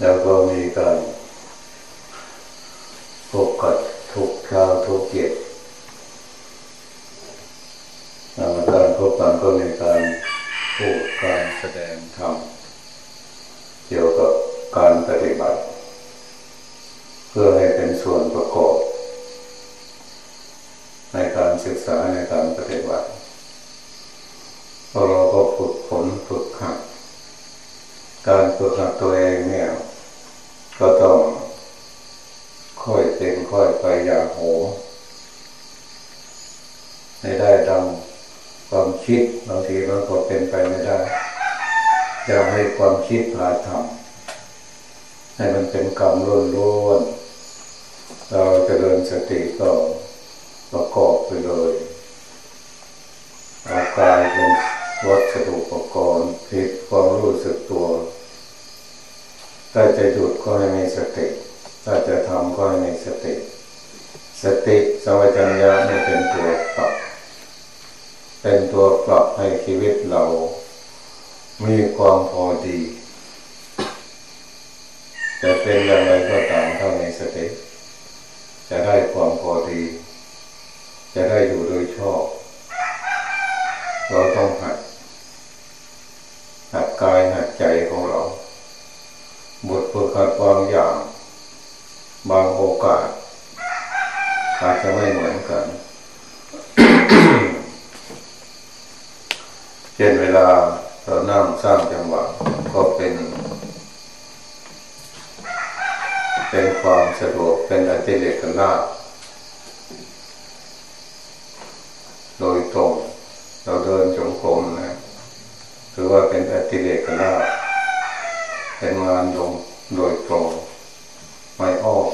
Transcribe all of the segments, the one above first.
แล้วก็มีการพบกับทุกเช้าทุกเย็นการพบกันก็มีการพูดการแสดงธรรมเกี่ยวกับการปฏิบัติ เพื่อให้เป็นส่วนประกอบ ในการศึกษาในการปฏิบัติเราก็ฝึกฝนฝึกหัดการฝึกหัดตัวเองเนี่ย ก็ต้องค่อยเป็นค่อยไปอย่างโหให้ได้ดังความคิดบางทีมันก็เป็นไปไม่ได้จะให้ คิดพาทำให้มันเป็นกรรมล้วนล้นเราจะเดินสติก็ประกอบไปเลยเอากายเป็นวัสดุอุปกรณ์ผิดความรู้สึกตัว ถ้าจะหยุดก็ให้มีสติ ถ้าจะทำก็ให้มีสติ สติสมัจัญญาเนี่เป็นตัวปรับ เป็นตัวปรับให้ชีวิตเรา มีความพอดี จะเป็นอย่างไรก็ตามเท่าในสติจะได้ความพอดี จะได้อยู่โดยชอบ เราต้องหัดหัดกายหัดใจของเรา บทฝึกหัดบางอย่าง บางโอกาสอาจจะไม่เหมือนกันเช่นเวลาเรานั่งสร้างจังหวะก็เป็น เป็นความสะดวกเป็นอัติเลกลาโดยตรงเราเดินจงกรมนะถือว่าเป็นอติเลกลาเป็นงานลงโดยตรงไม่อ้อม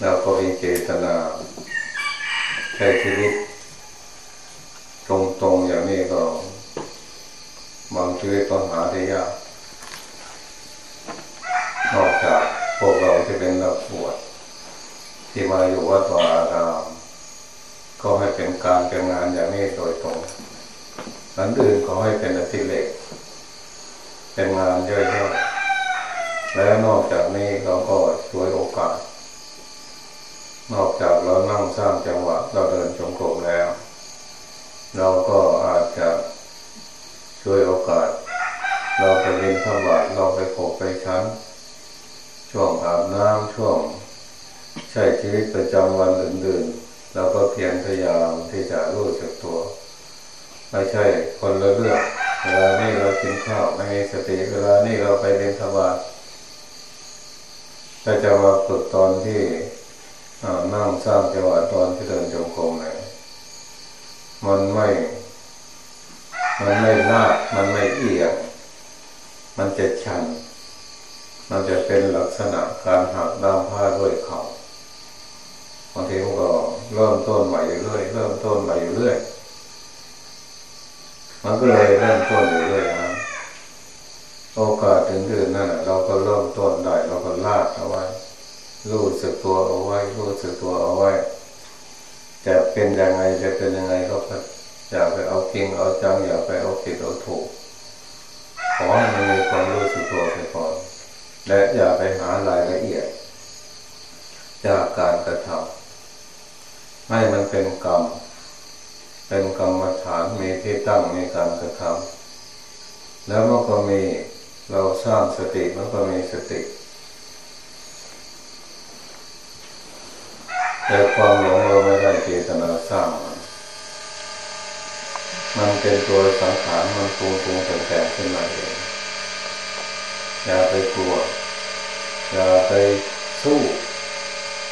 แล้วก็มีเจตนาใช้ชีวิตตรงๆอย่างนี้ก็บางชีวิตก็หาได้ยาก นอกจากพวกเราจะเป็นนักบวชที่มาอยู่วัดวาอารามก็ให้เป็นการเป็นงานอย่างนี้โดยตรงอันอื่นก็ให้เป็นอติเลกเป็นงานเยอะๆแล้วนอกจากนี้เราก็ช่วยโอกาส นอกจากเรานั่งสร้างจังหวะเราเดินจงกรมแล้ว เราก็อาจจะช่วยโอกาส เราไปเรียนธรรมะเราไปโขกไปชั้น ช่วงอาบน้ำช่วง ใช้ชีวิตประจำวันอื่นๆเราก็เพียรพยายามที่จะรู้สึกตัว ไม่ใช่คนละเรื่องเวลานี่เรากินข้าวไม่มีสติเวลานี่เราไปเรียนธรรมะถ้าจะมาฝึกตอนที่นั่งสร้างจังหวะตอนที่เดินจงกรมเนี่ยมันไม่ มันไม่ลาดมันไม่เอียงมันจะชัน มันจะเป็นลักษณะการหักน้ำผ้าด้วยเขาบางทีมันก็เริ่มต้นใหม่อยู่เรื่อยเริ่มต้นใหม่อยู่เรื่อยมันก็เลยเริ่มต้นอยู่เรื่อยนะโอกาสถึงเดือนนั่นเราก็เริ่มต้นได้เราก็ลาดเอาไว้รู้สึกตัวเอาไว้รู้สึกตัวเอาไว้จะเป็นยังไงจะเป็นยังไงก็อย่าไปเอาจริงเอาจังอย่าไปเอาผิดเอาถูกขอให้มันมีความรู้สึกตัวไปก่อน และอย่าไปหารายละเอียด จากการกระทำให้มันเป็นกรรม เป็นกรรมฐานมีที่ตั้งมีการกระทำแล้วมันก็มีเราสร้างสติมันก็มีสติ แต่ความหลงเราไม่ได้เจตนาสร้างมันมันเป็นตัวสังขารมันปรุงปรุงแต่งแต่งขึ้นมาเอง อย่าไปกลัว อย่าไปสู้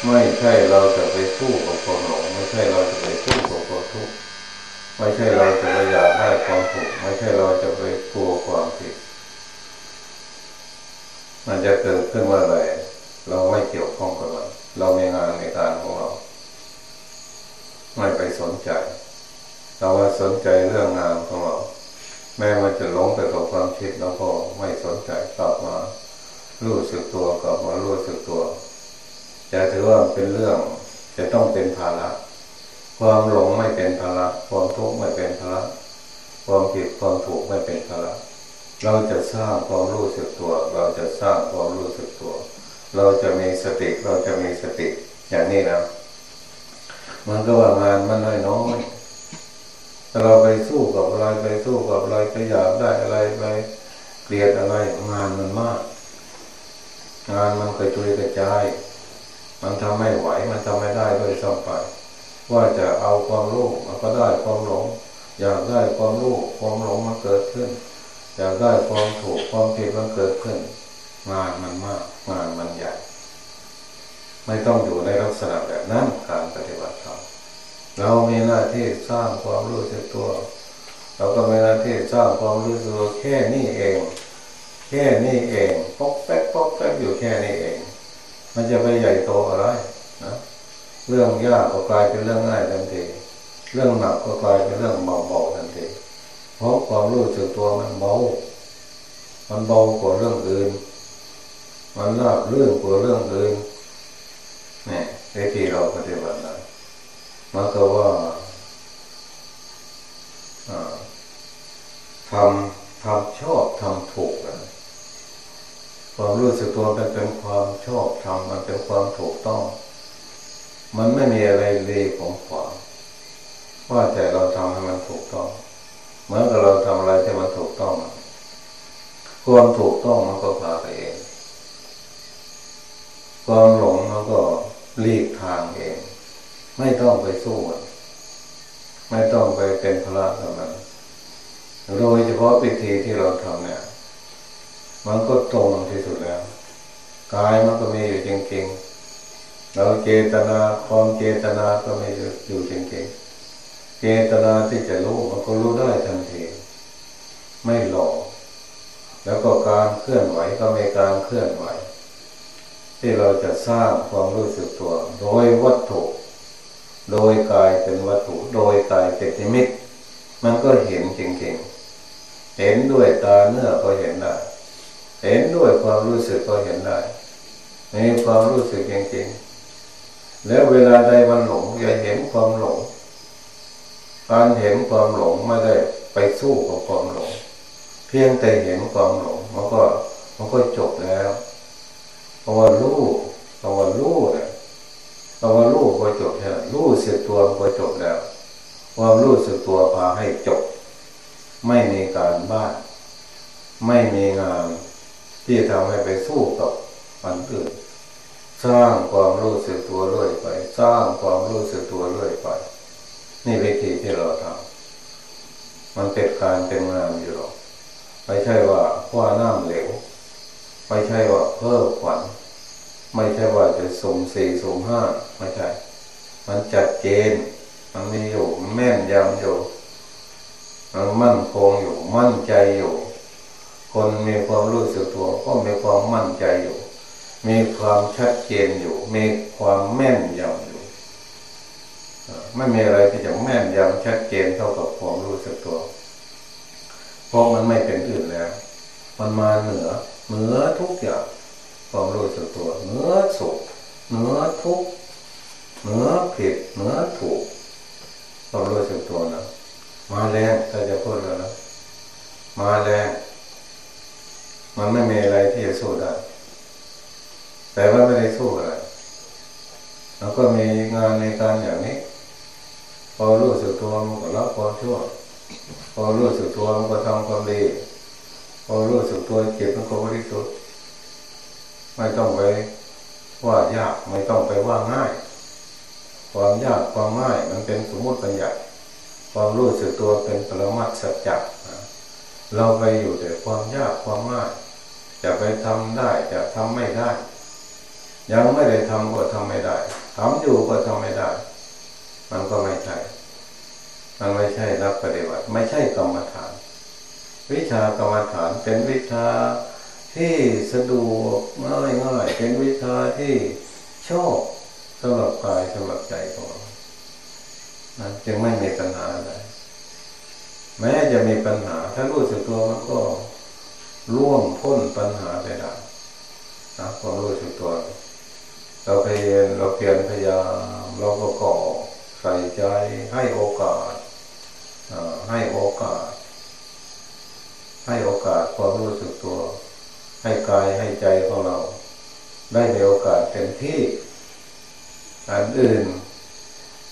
ไม่ใช่เราจะไปสู้กับความหลงไม่ใช่เราจะไปสู้กับความทุกข์ไม่ใช่เราจะไปอยากได้ความถูกไม่ใช่เราจะไปกลัวความผิด มันจะเกิดขึ้นเมื่อไรเราไม่เกี่ยวข้องกับมันเรามีงานในการของเรา ไม่ไปสนใจ เราว่าสนใจเรื่องงานของเรา แม้มันจะหลงไปกับความคิดเราก็ไม่สนใจกลับมารู้สึกตัวกลับมารู้สึกตัวจะถือว่าเป็นเรื่องจะต้องเป็นภาระความหลงไม่เป็นภาระความทุกข์ไม่เป็นภาระความผิดความถูกไม่เป็นภาระเราจะสร้างความรู้สึกตัว เราจะสร้างความรู้สึกตัว เราจะมีสติเราจะมีสติอย่างนี้นะมันก็ว่างานมันน้อยน้อย เราไปสู้กับอะไรไปสู้กับอะไรไปอยากได้อะไรไปเกลียดอะไรงานมันมาก งานมันกระจุยกระจาย มันทำไม่ไหวมันทำไม่ได้ด้วยซ้ำไปว่าจะเอาความรู้มันก็ได้ความหลง อยากได้ความรู้ความหลงมันเกิดขึ้น อยากได้ความถูกความผิดมันเกิดขึ้น งานมันมากงานมันใหญ่ ไม่ต้องอยู่ในลักษณะแบบนั้นการปฏิบัติ เรามีหน้าที่สร้างความรู้สึกตัว เราก็มีหน้าที่สร้างความรู้สึกแค่นี้เอง แค่นี้เองปอกแป๊กปอกแป๊กอยู่แค่นี้เอง มันจะไปใหญ่โตอะไรนะเรื่องยากก็กลายเป็นเรื่องง่ายทันทีเรื่องหนักก็กลายเป็นเรื่องเบาๆทันทีเพราะความรู้สึกตัวมันเบา มันเบากว่าเรื่องอื่น มันราบเรื่องกว่าเรื่องอื่นเนี่ยวิธีเราปฏิบัตินะ มันก็ว่าทำทำชอบทำถูกกันความรู้สึกตัวมันเป็นความชอบทำมันเป็นความถูกต้อง มันไม่มีอะไรเลยของขวางว่าแต่เราทำให้มันถูกต้องเหมือนกับเราทำอะไรที่มันถูกต้องความถูกต้องมันก็พาไปเองความหลงมันก็หลีกทางเอง ไม่ต้องไปสู้ไม่ต้องไปเป็นพระกับมันโดยเฉพาะวิธีที่เราทำเนี่ย มันก็ตรงที่สุดแล้วกายมันก็มีอยู่จริงๆเราเจตนาความเจตนาก็มีอยู่จริงๆเจตนาที่จะรู้มันก็รู้ได้ทันทีไม่หลอกแล้วก็การเคลื่อนไหวก็มีการเคลื่อนไหว ที่เราจะสร้างความรู้สึกตัว โดยวัตถุ โดยกายเป็นวัตถุ โดยกายเป็นนิมิต มันก็เห็นจริงๆ เห็นด้วยตาเนื้อก็เห็นได้ เห็นด้วยความรู้สึกก็เห็นได้มีความรู้สึกจริงๆ แล้วเวลาใดมันหลงอย่าเห็นความหลง การเห็นความหลงไม่ได้ไปสู้กับความหลง เพียงแต่เห็นความหลงมันก็มันก็จบแล้วเพราว่ารู้เพราว่ารู้เนี่ยเพราว่ารู้ ก็จบแล้วรู้สึกตัวก็จบแล้ว ความรู้สึกตัวพาให้จบ ไม่มีการบ้าน ไม่มีงานที่ทำให้ไปสู้กับมันอื่น สร้างความรู้สึกตัวเรื่อยไป สร้างความรู้สึกตัวเรื่อยไป นี่วิธีที่เราทำมันเป็นการเป็นงานอยู่หรอกไม่ใช่ว่าคว้าน้ำเหลวไม่ใช่ว่าเพิ่มขวัญไม่ใช่ว่าจะส่งสี่ส่งห้าไม่ใช่ มันจัดเจน มันมีอยู่แม่นยำอยู่ มันมั่นคงอยู่ มั่นใจอยู่ คนมีความรู้สึกตัวก็มีความมั่นใจอยู่ มีความชัดเจนอยู่ มีความแม่นยำอยู่ ไม่มีอะไรที่จะแม่นยำชัดเจนเท่ากับความรู้สึกตัว เพราะมันไม่เป็นอื่นแล้ว มันมาเหนือ เหนือทุกอย่างความรู้สึกตัว เหนือสุขเหนือทุก เหนือผิดเหนือถูกความรู้สึกตัวนะมาแรงถ้าจะพูดแล้วนะมาแรงมันไม่มีอะไรที่จะสู้ได้แต่ว่าไม่ได้สู้อะไรแล้วก็มีงานในการอย่างนี้ พอรู้สึกตัวมันก็รับความชั่ว พอรู้สึกตัวมันก็ทำความดีพอรู้สึกตัวเจ็บมันก็บริสุทธิ์ไม่ต้องไปว่ายากไม่ต้องไปว่าง่าย ความยากความง่ายมันเป็นสมมติปัญญาความรู้สึกตัวเป็นปรมัตสัจจเราไปอยู่แต่ความยากความง่ายจะไปทำได้จะทำไม่ได้ ยังไม่ได้ทำก็ทำไม่ได้ทำอยู่ก็ทำไม่ได้ มันก็ไม่ใช่มันไม่ใช่รับปฏิบัติ ไม่ใช่กรรมฐาน วิชากรรมฐานเป็นวิชาที่สะดวกง่ายง่ายเป็นวิชาที่ชอบ สำหรับกายสำหรับใจของเรานะจึงไม่มีปัญหาอะไรแม้จะมีปัญหา ถ้ารู้สึกตัวมันก็ร่วงพ้นปัญหาไปได้นะความรู้สึกตัว เราเพียรเราเพียรพยายามเราก็ก่อใส่ใจให้โอกาสให้โอกาสใให้โอกาสความรู้สึกตัว ให้กายให้ใจของเรา ได้ในโอกาสเต็มที่ อันอื่น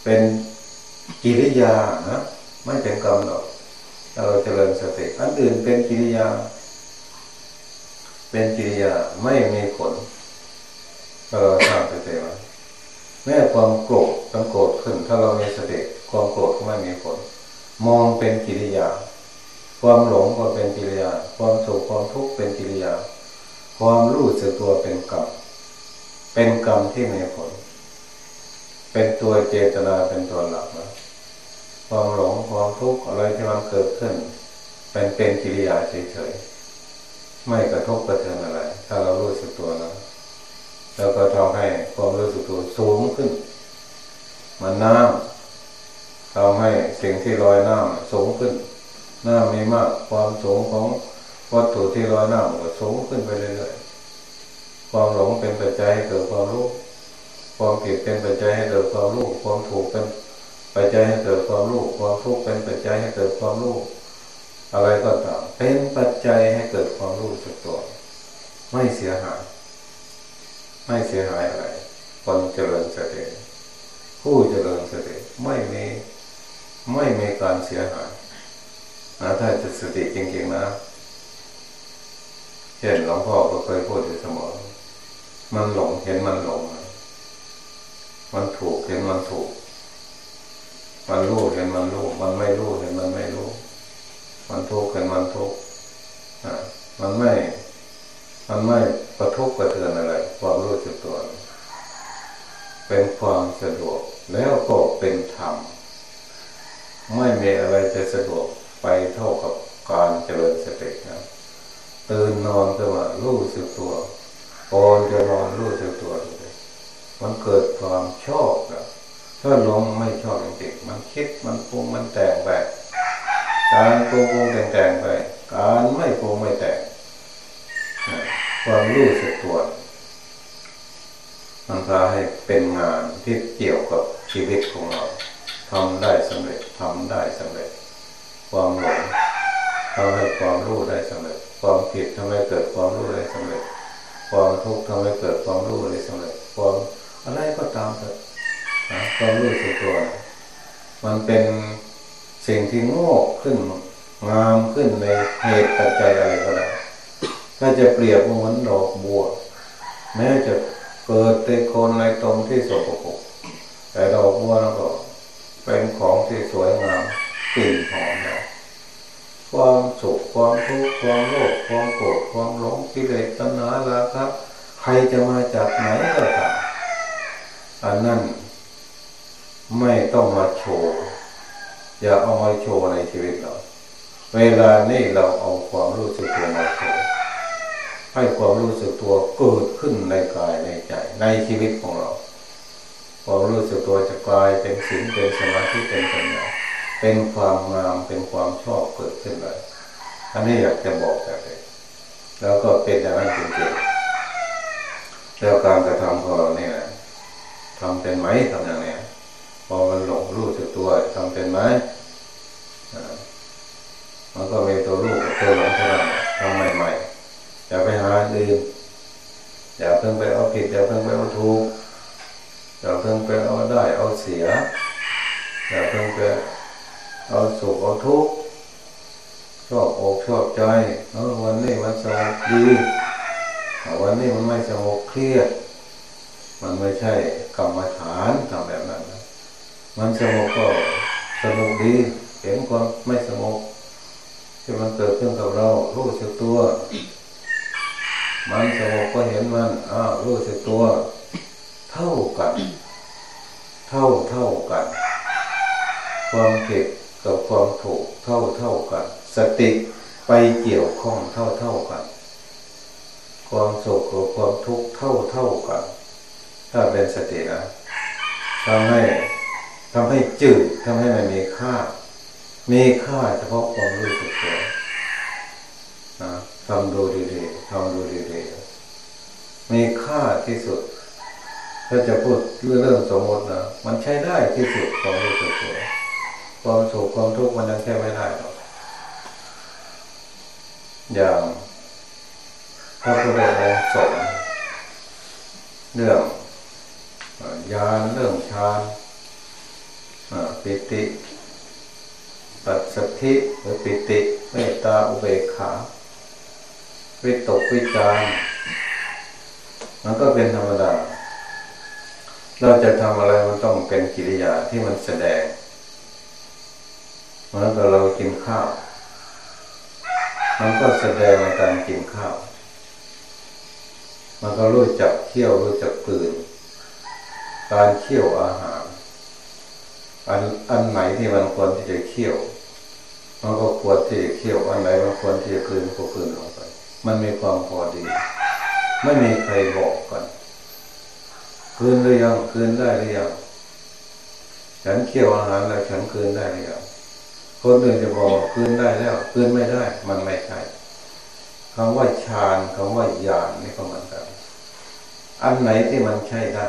เป็นกิริยานะไม่เป็นกรรมหรอกเราเจริญสติอันอื่นเป็นกิริยา เป็นกิริยาไม่มีผลเราสร้างสติไว้แม้ความโกรธต้องโกรธขึ้น ถ้าเรามีสติความโกรธก็ไม่มีผล มองเป็นกิริยา ความหลงก็เป็นกิริยา ความสุขความทุกข์เป็นกิริยา ความรู้สึกตัวเป็นกรรมเป็นกรรมที่มีผล เป็นตัวเจตนาเป็นตัวหลักนะความหลงความทุกข์อะไรที่มันเกิดขึ้น เป็นเป็นกิริยาเฉยๆไม่กระทบกระเทือนอะไร ถ้าเรารู้สึกตัวนะแล้วก็ทำให้ความรู้สึกตัวสูงขึ้น มันน้ำทำให้สิ่งที่ลอยน้ำสูงขึ้นน้ำมีมากความสูงของวัตถุที่ลอยน้ำก็สูงขึ้นไปเรื่อยๆความหลงเป็นปัจจัยเกิดความรู้ ความผิดเป็นปัจจัยให้เกิดความรู้ความถูกเป็นปัจจัยให้เกิดความรู้ความทุกข์เป็นปัจจัยให้เกิดความรู้อะไรก็ตามเป็นปัจจัยให้เกิดความรู้สึกตัว ไม่เสียหาย ไม่เสียหายอะไรคนเจริญสติผู้เจริญสติไม่มีไม่มีการเสียหายนะถ้าจะสติจริงๆนะเช่นหลวงพ่อก็เคยพูดอยู่เสมอมันหลงเห็นมันหลง มันถูกเห็นมันถูก มันรู้เห็นมันรู้มันไม่รู้เห็นมันไม่รู้ มันทุกข์เห็นมันทุกข์มันไม่ มันไม่ประทุกประเทือนอะไร ความรู้สึกตัว เป็นความสะดวก แล้วก็เป็นธรรม ไม่มีอะไรจะสะดวกไปเท่ากับการเจริญสตินะตื่นนอนก็ว่ารู้สึกตัวก่อนจะนอนรู้สึกตัว มันเกิดความชอบนะถ้าลงไม่ชอบจริงๆมันคิดมันปรุงมันแต่งไปการปรุงปรุงแต่งแต่งไป การไม่ปรุงไม่แต่งความรู้สึกตัวมันพาให้เป็นงานที่เกี่ยวกับชีวิตของเราทำได้สำเร็จทำได้สำเร็จ ความหลงทำให้ความรู้ได้สำเร็จ ความผิดทำให้เกิดความรู้ได้สำเร็จ ความทุกข์ทำให้เกิดความรู้ได้สำเร็จ ความ อะไรก็ตามเถอะความรู้สึกตัว มันเป็นสิ่งที่งอกขึ้น งามขึ้นในเหตุปัจจัยอะไรก็ได้ถ้าจะเปรียบเหมือนดอกบัว แม้จะเกิดในคนในตรงที่สกปรกแต่ดอกบัวนั่นก็เป็นของที่สวยงามกลิ่นหอมนะความสุขความทุกข์ความโลภความโกรธความหลงกิเลสตัณหาราคะใครจะมาจากไหนก็ตาม อันนั้นไม่ต้องมาโชว์อย่าเอามาโชว์ในชีวิตเรา เวลานี้เราเอาความรู้สึกตัวมาโชว์ให้ความรู้สึกตัวเกิดขึ้นในกายในใจ ในชีวิตของเรา ความรู้สึกตัวจะกลายเป็นสิ่งเป็นสมาธิเป็นปัญญาเป็นความงามเป็นความชอบเกิดขึ้นเลยอันนี้อยากจะบอกแบบนี้แล้วก็เป็นอย่างนั้นจริงๆแล้วการกระทำของเราเนี่ย ทำเป็นไหมทำอย่างนี้พอมันหลงรู้สึกตัวทำเป็นไหมมันก็มีตัวรู้กับตัวหลงเท่านั้นทำใหม่ๆอย่าไปหาอื่นอย่าเพิ่งไปเอาผิดอย่าเพิ่งไปเอาถูกอย่าเพิ่งไปเอาได้เอาเสียอย่าเพิ่งไปเอาสุขเอาทุกข์ชอบอกชอบใจเออวันนี้มันสงบดีวันนี้มันไม่สงบเครียด มันไม่ใช่ กรรมฐานทำแบบนั้น มันสงบก็สงบดีเห็นความไม่สงบที่มันเกิดขึ้นกับเรารู้สึกตัว มันสงบก็เห็นมันอ้าวรู้สึกตัว เท่ากัน เท่าเท่ากัน ความผิดกับความถูกเท่าเท่ากัน สติไปเกี่ยวข้องเท่าเท่ากัน ความสุขกับความทุกข์เท่าเท่ากัน ถ้าเป็นสตินะทำให้ทำให้จืดทำให้มันมีค่า มีค่าเฉพาะความรู้สึกตัวนะทำดูดีๆทำดูดีๆมีค่าที่สุด ถ้าจะพูดเรื่องสมมตินะมันใช้ได้ที่สุดความรู้สึกตัวความสุขความทุกข์มันยังแค่ไม่ได้หรอกอย่างพระพุทธองค์สอนเรื่อง ยานเรื่องฌานปิติปัสสธิหรือปิติเมตตาอุเบกขา วิตกวิจารมันก็เป็นธรรมดา เราจะทำอะไรมันต้องเป็นกิริยาที่มันแสดงเหมือนกับเรากินข้าว มันก็แสดงในการกินข้าว มันก็รู้จักเคี่ยวรู้จักปืน การเคี่ยวอาหาร อันอันไหนที่มันควรที่จะเคี่ยวมันก็ควรที่จะเคี่ยวอันไหนมันควรที่จะคืนก็คืนลงไป มันมีความพอดี ไม่มีใครบอกกันคืนหรือยังคืนได้หรือยังฉันเคี่ยวอาหารแล้วฉันคืนได้หรือยังคนอื่นจะบอกคืนได้แล้วคืนไม่ได้ มันไม่ใช่คำว่าฌานคำว่าญาณนี่ก็เหมือนกัน อันไหนที่มันใช่ได้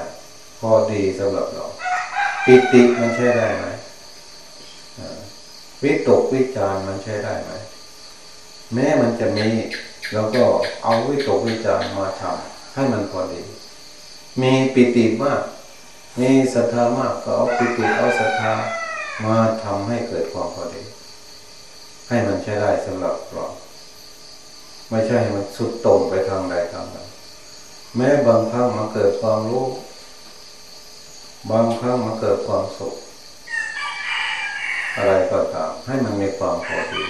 พอดีสำหรับเราปิติมันใช่ได้ไหมวิตกวิจารมันใช่ได้ไหมแม้มันจะมีแล้วก็เอาวิตกวิจารมาทำให้มันพอดี มีปิติมาก มีศรัทธามากก็เอาปิติเอาศรัทธามาทำให้เกิดความพอดี ให้มันใช้ได้สำหรับเราไม่ใช่ให้มันสุดตรงไปทางใดทางหนึ่งแม้บางครั้งมันเกิดความรู้ บางครั้งมันเกิดความสุข อะไรก็ตามให้มันมีความพอดี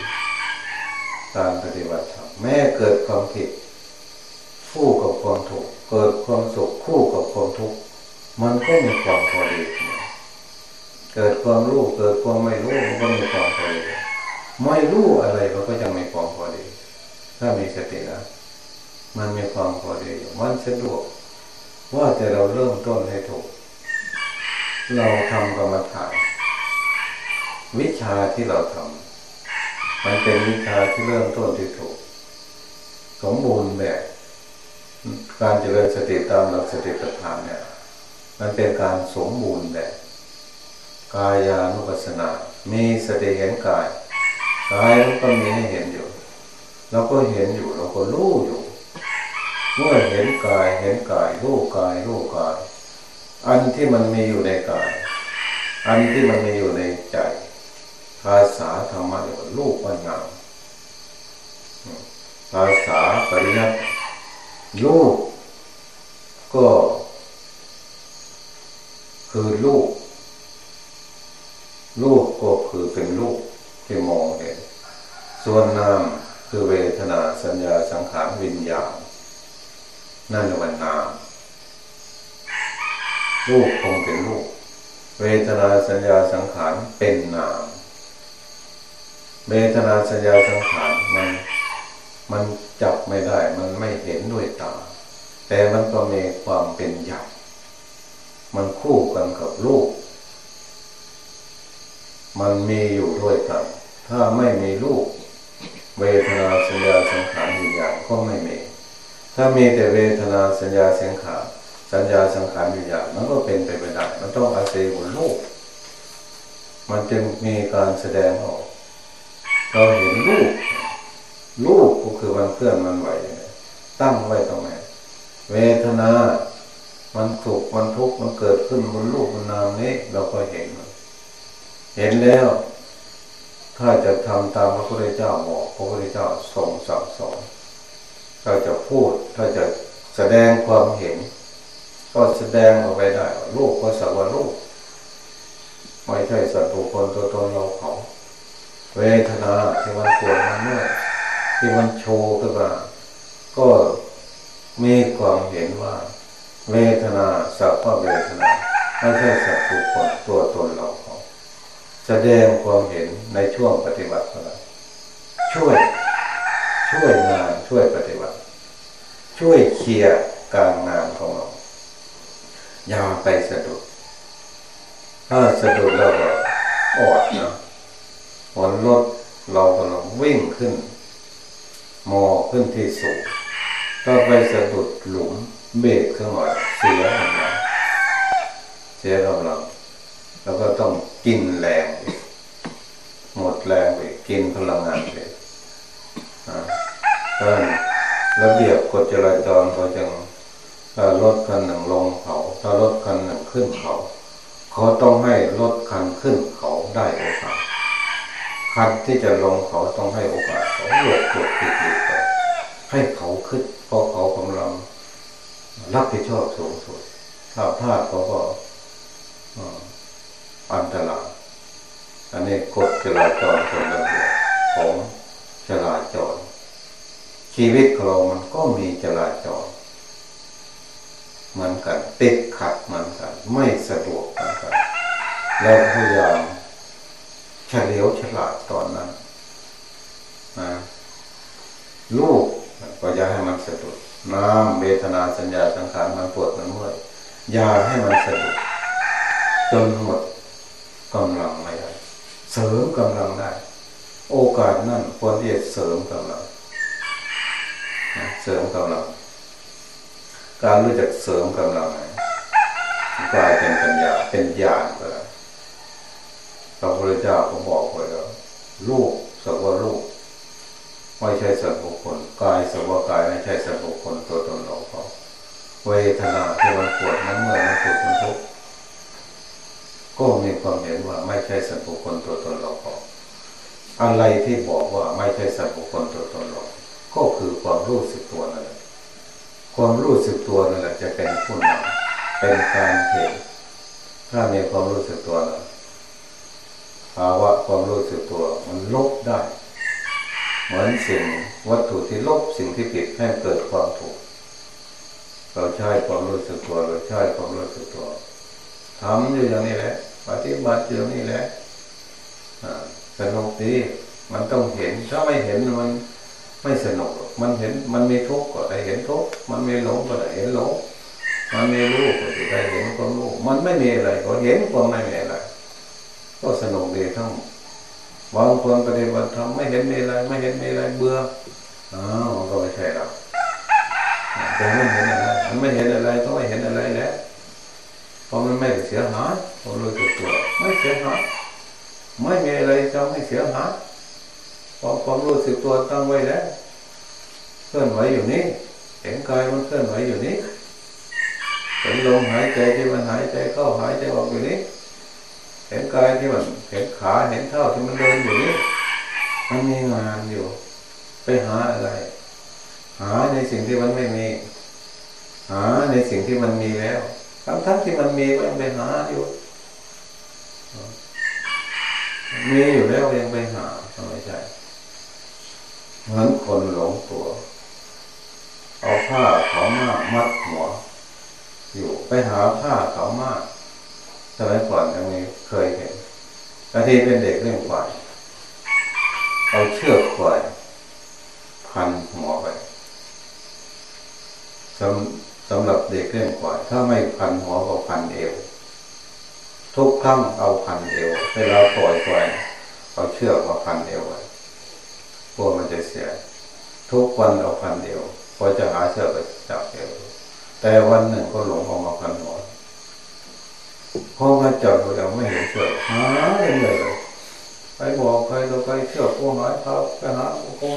การปฏิบัติธรรมแม้เกิดความผิด คู่กับความถูก เกิดความสุขคู่กับความทุกข์มันก็มีความพอดี เกิดความรู้เกิดความไม่รู้มันก็มีความพอดีไม่รู้อะไรมันก็จะมีความพอดี ถ้ามีสตินะมันมีความพอดีอยู่มันสะดวกว่าแต่เราเริ่มต้นให้ถูก เราทำกรรมฐานวิชาที่เราทำมันเป็นวิชาที่เริ่มต้นที่ถูก สมบูรณ์แบบ การเจริญสติตามหลักสติปัฏฐานเนี่ย มันเป็นการสมบูรณ์แบบ กายานุปัสสนา มีสติเห็นกายกายมันก็มีให้เห็นอยู่ เราก็เห็นอยู่เราก็รู้อยู่ เมื่อเห็นกายเห็นกายรู้กายรู้กาย อันที่มันมีอยู่ในกาย อันที่มันมีอยู่ในใจ ภาษาธรรมะเรียกว่ารูปปัญญาภาษาปริยัติรูปก็ คือรูปรูปก็คือเป็นรูปที่มองเห็น ส่วนนามคือเวทนาสัญญาสังขารวิญญาณนั่นเรียกว่านาม รูปคงเป็นรูป เวทนาสัญญาสังขารเป็นนาม เวทนาสัญญาสังขารมันมันจับไม่ได้ มันไม่เห็นด้วยตา แต่มันก็มีความเป็นหยาบมันคู่กันกับรูป มันมีอยู่ด้วยกัน ถ้าไม่มีรูป เวทนาสัญญาสังขารวิญญาณก็ไม่มี ถ้ามีแต่เวทนาสัญญาสังขาร สัญญาสังขารวิญญาณมันก็เป็นไปไม่ได้มันต้องอาศัยบนรูปมันจึงมีการแสดงออก เราเห็นรูปรูปก็คือมันเคลื่อนมันไหวตั้งไว้ตรงไหนเวทนา มันสุขมันทุกข์มันเกิดขึ้นบนรูปบนนามนี้ เราก็เห็น เห็นแล้ว ถ้าจะทำตามพระพุทธเจ้าบอกพระพุทธเจ้าทรงสั่งสอนถ้าจะพูดถ้าจะแสดงความเห็น ก็แสดงออกไปได้ลูกก็สักว่าลูกไม่ใช่สัตว์บุคคลตัวตนเราเขา เวทนาที่มันปวดมันเมื่อที่มันโชว์ขึ้นมาก็มีความเห็นว่า เวทนาสัพพะเวทนาไม่ใช่สัตว์บุคคลตัวตนเราเขาแสดงความเห็นในช่วงปฏิบัติอะไรช่วย ช่วยงานช่วยปฏิบัติ ช่วยเคลียร์การงานของเรา ย่าไปสะดุดถ้าสะดุดแล้วก็อดนะหันรถเรากำลังวิ่งขึ้น มอขึ้นที่สูงถ้าไปสะดุดหลุมเบรกขึ้นหน่อยเสียกำลังเสียกำลังแล้วก็ต้องกินแรงหมดแรงไปกินพลังงานไปการะเบียบกฎจราจรเขาจึงรถคันหนึ่งลงเขา ถ้ารถคันหนึ่งขึ้นเขา เขาต้องให้รถคันขึ้นเขาได้โอกาสคันที่จะลงเขาต้องให้โอกาสเขาหลบกดติดติดไปให้เขาขึ้นเพราะเขากำลังรับผิดชอบสูงสุดถ้าพลาดเขาก็อันตรายอันนี้กฎจราจรคนระเบียบของจราจรชีวิตของเรามันก็มีจราจร เหมือนกันติดขัดเหมือนกัน ไม่สะดวกเหมือนกันเราพยายามเฉลียวฉลาดตอนนั้นนะลูกก็อย่าให้มันสะดุดน้ำเวทนาสัญญาสังขารมันปวดมันเมื่อยอย่าให้มันสะดุดจนหมดกำลังไม่ได้เสริมกำลังได้ โอกาสนั่นควรที่จะเสริมกำลังเสริมกำลัง การรู้จักเสริมกำลังกลายเป็นปัญญาเป็นญาณไปแล้วพระพุทธเจ้าก็บอกไว้แล้วลูกสักว่าลูกไม่ใช่สัตว์บุคคลกายสักว่ากายไม่ใช่สัตว์บุคคลตัวตนเราเขาเวทนาที่มันปวดมันเมื่อยมันปวดมันทุกข์ก็มีความเห็นว่าไม่ใช่สัตว์บุคคลตัวตนเราเขาอะไรที่บอกว่าไม่ใช่สัตว์บุคคลตัวตนเราก็คือความรู้สึกตัวนั่นแหละ ความรู้สึกตัวนั่นแหละจะเป็นผู้นำเป็นการเห็นถ้ามีความรู้สึกตัวแล้วภาวะความรู้สึกตัวมันลบได้ เหมือนสิ่งวัตถุที่ลบสิ่งที่ผิดให้เกิดความถูกเราใช้ความรู้สึกตัวเราใช้ความรู้สึกตัวทำอยู่อย่างนี้แหละปฏิบัติอยู่อย่างนี้แหละสนุกดีมันต้องเห็นถ้าไม่เห็นมัน ไม่สนุกมันเห็นมันมีทุกข์ก็ได้เห็นทุกข์มันมีหลงก็ได้เห็นหลงมันมีรู้ก็ได้เห็นความรู้มันไม่มีอะไรก็เห็นความไม่มีอะไรก็สนุกดีทั้งบางคนปฏิบัติธรรมไม่เห็นมีอะไรไม่เห็นมีอะไรเบื่ออ้าวก็ไม่ใช่หรอกแต่ไม่เห็นอะไรมันไม่เห็นอะไรก็ไม่เห็นอะไรแล้วเพราะมันไม่เสียหายพอรู้ตัวไม่เสียหายไม่มีอะไรจะไม่เสียหาย พอความรู้สึกตัวตั้งไว้แล้วเคลื่อนไหวอยู่นี้เห็นกายมันเคลื่อนไหวอยู่นี้เห็นลมหายใจที่มันหายใจเข้าหายใจออกอยู่นี้เห็นกายที่มันเห็นขาเห็นเท้าที่มันเดินอยู่นี่มันมีงานอยู่ ไปหาอะไร หาในสิ่งที่มันไม่มี หาในสิ่งที่มันมีแล้วทั้งทั้งที่มันมีก็ยังไปหาอยู่ มีอยู่แล้วยังไปหาทำไมใช่ เหมือนคนหลงตัว เอาผ้าขาวมามัดหัว อยู่ไปหาผ้าขาวมาสมัยก่อนยังมีเคยเห็นตอนที่เป็นเด็กเรื่องควายเอาเชือกควายพันหัวไปสำสำหรับเด็กเรื่องควายถ้าไม่พันหัวก็พันเอว ทุกครั้งเอาพันเอวเวลาปล่อยควายเอาเชือกมาพันเอวไว้ กลัวมันจะเสีย ทุกวันเอาพันเอวพอจะหาเชือกไปจับเอวแต่วันหนึ่งก็หลงออกมาพันหัวพอมาจับเราไม่เห็นเชือกหาเลยไปบอกใครตัวใครเชือกโอ้หายครับไปหาโอ้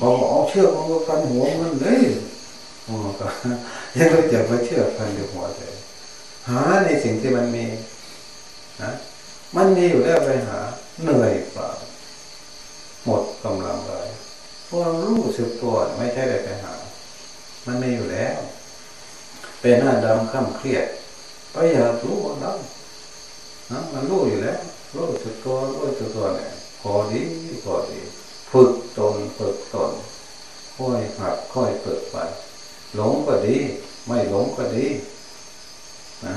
บอกเอาเชือกมันก็พันหัวมันเลยโอ้ก็ยังไม่จับไปเชือกพันอยู่หัวเลยหาในสิ่งที่มันมีนะมันมีอยู่แล้วไปหาเหนื่อยเปล่า หมดกำลังเลยพวกรู้สึกตัวไม่ใช่ไปหา มันมีอยู่แล้ว เป็นหน้าดำข้ามเครียดก็อยากรู้ว่านั้นนะมันรู้อยู่แล้วรู้สึกตัวรู้สึกตัวเนี่ยพอดีพอดีฝึกตนฝึกตนค่อยหัดค่อยฝึกไปหลงก็ดี ไม่หลงก็ดีนะ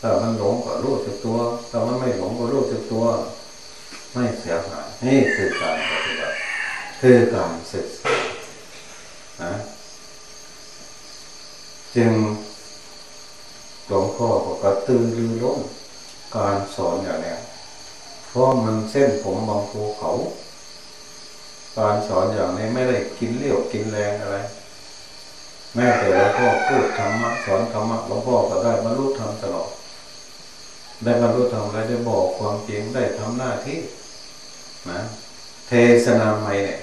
ถ้ามันหลงก็รู้สึกตัวถ้ามันไม่หลงก็รู้สึกตัว ไม่เสียหาย นี่คือการปฏิบัติคือการศึกษานะจึงหลวงพ่อก็กระตือรือร้นการสอนอย่างนี้เพราะมันเส้นผมบางภูเขา การสอนอย่างนี้ไม่ได้กินเลี้ยวกินแรงอะไร แม้แต่หลวงพ่อพูดธรรมะสอนธรรมะหลวงพ่อก็ได้บรรลุธรรมตลอดได้บรรลุธรรมแล้วได้บอกความจริงได้ทำหน้าที่ นะเทศนาใหม่เนี่ย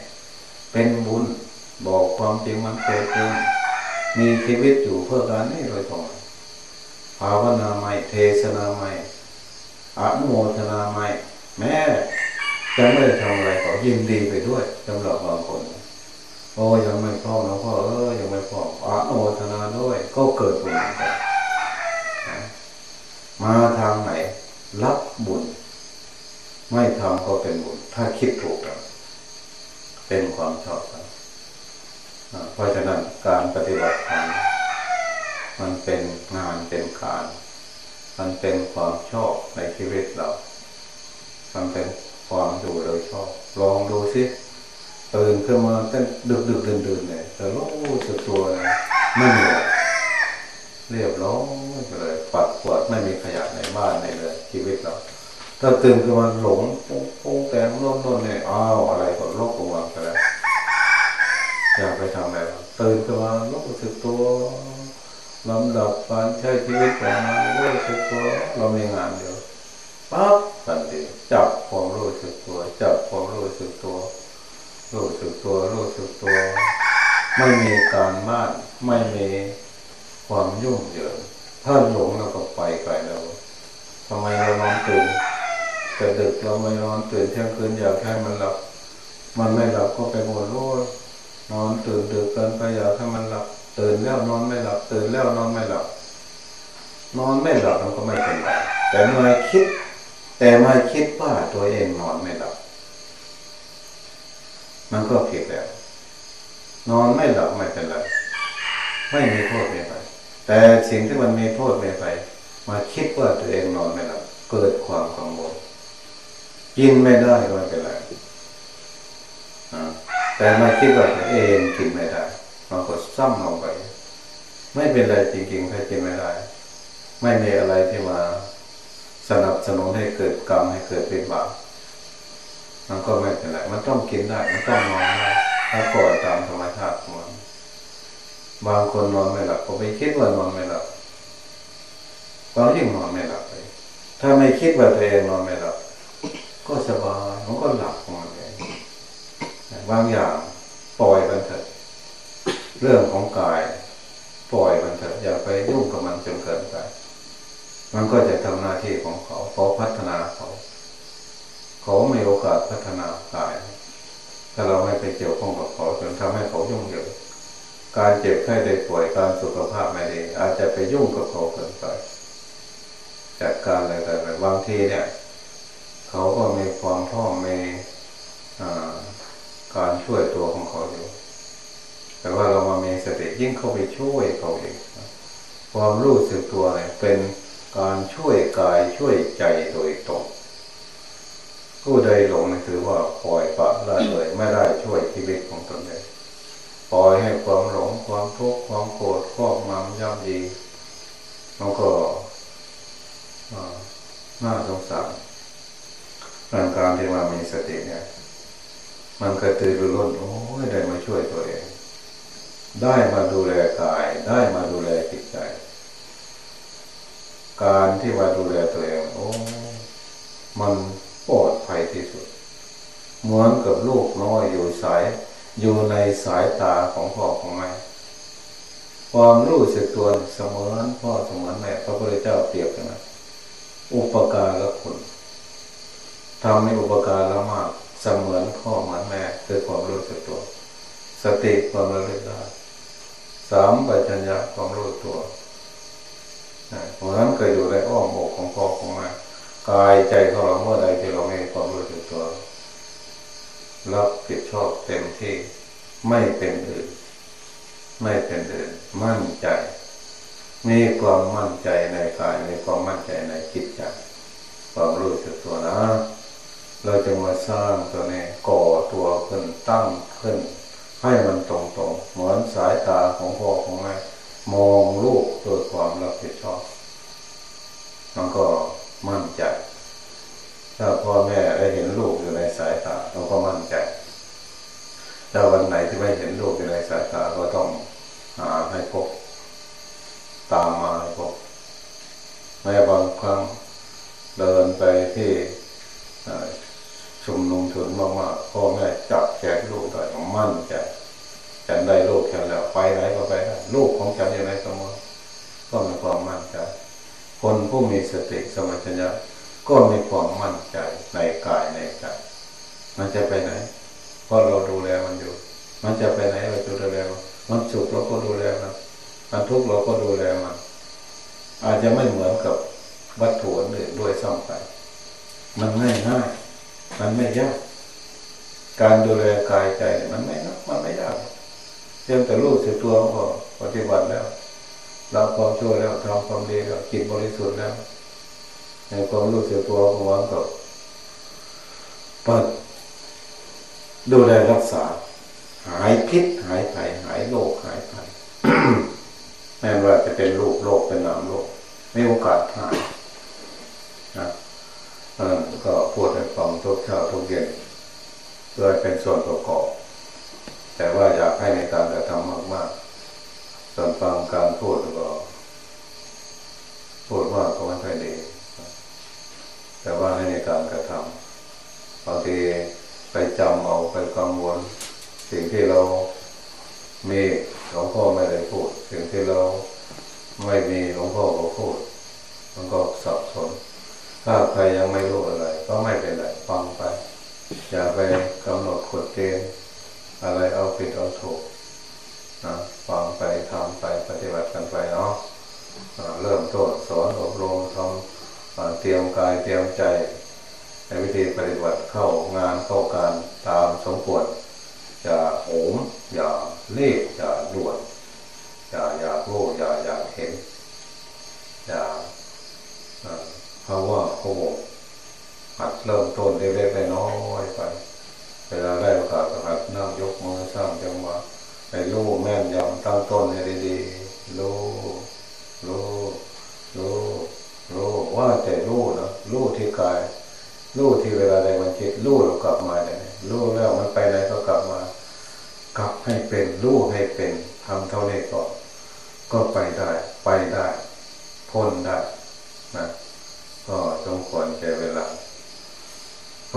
เป็นบุญบอกความจริงมันเกิดขึ้นมีชีวิตอยู่เพื่อการนี้โดยตรงภาวนาไม่เทศนาไม่อนุโมทนาไม่แม้จะไม่ได้ทำอะไรก็ยินดีไปด้วยสำหรับบางคนโอ้ยังไม่พร้อมหลวงพ่อเออยังไม่พร้อมอนุโมทนาด้วย ก็เกิดบุญมาทางไหน รับบุญ ไม่ทำก็เป็นบุญ ถ้าคิดถูกเป็นความชอบเพราะฉะนั้นการปฏิบัติธรรมมันเป็นงานเป็นการ มันเป็นความชอบในชีวิตเรา มันเป็นความอยู่โดยชอบ ลองดูสิตื่นขึ้นมาเต้นดึกดึกเดินเดินเนี่ยแต่รู้สึกตัวไม่เหนื่อยเรียบร้อยปเลยปัดปวดไม่มีขยะในบ้านในเลยชีวิตเรา ถ้าตื่นขึ้นมาหลงปุ้งแต่งโน่นโน่นเนี่ยอ้าวอะไรก็โลกลงมาไปแล้วอยากไปทำอะไรตื่นขึ้นมารู้สึกตัวลำดับการใช้ชีวิตของเรารู้สึกตัวเรามีงานเดียวปั๊บทันทีจับความรู้สึกตัว จับความรู้สึกตัว รู้สึกตัวรู้สึกตัว ไม่มีการบ้านไม่มีความยุ่งเหยิงถ้าหลงเราก็ไปไกลแล้วทำไมเรานอนตื่น แต่ดึกเราไม่นอนตื่นเที่ยงคืนอยากให้มันหลับ มันไม่หลับก็ไปหมดรู้นอนตื่นดึกเกินไปอยากให้มันหลับ ตื่นแล้วนอนไม่หลับ ตื่นแล้วนอนไม่หลับ นอนไม่หลับมันก็ไม่เป็นไรแต่เมื่อคิด แต่มาคิดว่าตัวเองนอนไม่หลับ มันก็ผิดแล้ว นอนไม่หลับไม่เป็นไรไม่มีโทษไม่ไปแต่สิ่งที่มันมีโทษไม่ไปมาคิดว่าตัวเองนอนไม่หลับเกิดความกังวล กินไม่ได้ก็ไม่เป็นไรแต่มาคิดว่าเองกินไม่ได้มันก็ซ้ำลงไป ไม่เป็นไรจริงๆถ้ากินไม่ได้ ไม่มีอะไรที่มาสนับสนุนให้เกิดกรรมให้เกิดเป็นบาปมันก็ไม่เป็นไร มันต้องกินได้ มันต้องนอนได้ถ้าปล่อยตามธรรมชาติของมันบางคนนอนไม่หลับก็ไปคิดว่านอนไม่หลับก็ยิ่งนอนไม่หลับไป ถ้าไม่คิดว่าตัวเองนอนไม่หลับ ก็สบายมันก็หลับของมันเองบางอย่างปล่อยมันเถอะเรื่องของกาย ปล่อยมันเถอะอย่าไปยุ่งกับมันจนเกินไปมันก็จะทำหน้าที่ของเขาเขาพัฒนาเขา เขาไม่โอกาสพัฒนากายถ้าเราไม่ไปเกี่ยวข้องกับเขาจนทำให้เขายุ่งเหยิงการเจ็บไข้ได้ป่วยการสุขภาพไม่ดีอาจจะไปยุ่งกับเขาเกินไปจัดการอะไรแต่บางทีเนี่ย เขาก็มีความพ่อมีการช่วยตัวของเขาอยู่ แต่ว่าเรามามีสติยิ่งเข้าไปช่วยเขาเองความรู้สึกตัวเป็นการช่วยกายช่วยใจโดยตรงผู้ใดหลงถือว่าปล่อยปะละเลยไม่ได้ช่วยชีวิตของตนเองปล่อยให้ความหลงความทุกข์ความโกรธครอบงำย่ำยีมันก็น่าสงสาร การการที่มามีสติเนี่ย มันกระตือรือร้นโอ้ยได้มาช่วยตัวเอง ได้มาดูแลกาย ได้มาดูแลจิตใจ การที่มาดูแลตัวเองโอ้มันปลอดภัยที่สุด เหมือนกับลูกน้อยอยู่สายอยู่ในสายตาของพ่อของแม่ความรู้สึกตัวเสมือนพ่อเสมือนแม่พระพุทธเจ้าเปรียบกันนะอุปการะคุณ ทำให้อุปการละมากเสมือนพ่อเหมือนแม่คือความรู้สึกตัว สติความระลึกได้สามปัญญาความรู้ตัวเพราะนั้นเคยอยู่ในอ้อมอกของพ่อของแม่กายใจของเราเมื่อใดที่เราไม่ความรู้สึกตัวรับผิดชอบเต็มที่ไม่เป็นอื่น ไม่เป็นอื่น มั่นใจมีความมั่นใจในกายมีความมั่นใจในจิตใจความรู้สึกตัวนะ เราจะมาสร้างตัวนี้ก่อตัวขึ้นตั้งขึ้น ให้มันตรงๆเหมือนสายตาของพ่อของแม่มองลูกโดยความรับผิดชอบมันก็มั่นใจ ถ้าพ่อแม่ได้เห็นลูกอยู่ในสายตาเราก็มั่นใจถ้าวันไหนที่ไม่เห็นลูกอยู่ในสายตาก็ต้องหาให้พบตามมาให้พบแม้บางครั้งเดินไปที่ มนุมากๆพ่อแม่จับแขนลูกได้มั่นใจใจลูกแถวแล้วไปไหนก็ไปได้ลูกของฉันอยู่ในสมอก็มีความมั่นใจ คนผู้มีสติสมัชัญญะก็มีความมั่นใจในกายในใจมันจะไปไหนเพราะเราดูแลมันอยู่ มันจะไปไหนเราดูแลมันมันสุขเราก็ดูแลมันมันทุกข์เราก็ดูแลมันอาจจะไม่เหมือนกับวัตถุอื่นด้วยซ้ำไปมันง่ายง่ายมันไม่ยาก การดูแลกายใจมันไม่นมันไม่ยากเพียงแต่รู้สึกตัวก็ปฏิบัติแล้วรับความชั่วแล้วทำความดีแล้วจิตบริสุทธิ์แล้ว ในความรู้สึกตัวของมันก็ปัดดูแลรักษา หายพิษหายภัยหายโรคหายภัยแม้ว่าจะเป็นโรคโรคเป็นนามโรคไม่โอกาสหายนะก็พูดให้ฟังทุกเช้าทุกเย็น เพื่อเป็นส่วนประกอบ แต่ว่าอยากให้ในการกระทำมากๆส่วนฟังการพูดก็พูดมากก็ไม่ค่อยดีแต่ว่าให้ในการกระทำบางทีไปจำเอาไปกังวล สิ่งที่เรามีหลวงพ่อไม่ได้พูด สิ่งที่เราไม่มีหลวงพ่อก็พูดมันก็สับสน ถ้าใครยังไม่รู้อะไร ก็ไม่เป็นไรฟังไป อย่าไปกำหนดกฎเกณฑ์อะไรเอาผิดเอาถูกนะฟังไปทำไปปฏิบัติกันไปเนาะเริ่มต้นสอนอบรมทำเตรียมกายเตรียมใจ ในวิธีปฏิบัติเข้างานเข้าการตามสมควรอย่าโหมอย่าเรีบอย่าด่วน อย่าอยากรู้อย่าอยากเห็น อย่าเพราะว่าเขาบอก หัดเริ่มต้นเล็กๆน้อยๆไป เวลาได้โอกาสหัดนั่งยกมือสร้างจังหวะไปรู้แม่นยำตั้งต้นให้ดีๆรู้รู้รู้รู้ว่าแต่รู้นะรู้ที่กายรู้ที่เวลาใดมันจิตรู้เรากลับมาเลยรู้แล้วมันไปไหนก็กลับมา กลับให้เป็นรู้ให้เป็นทำเท่านี้ก็ก็ไปได้ ไปได้ พ้นได้นะก็สมควรแก่เวลา พ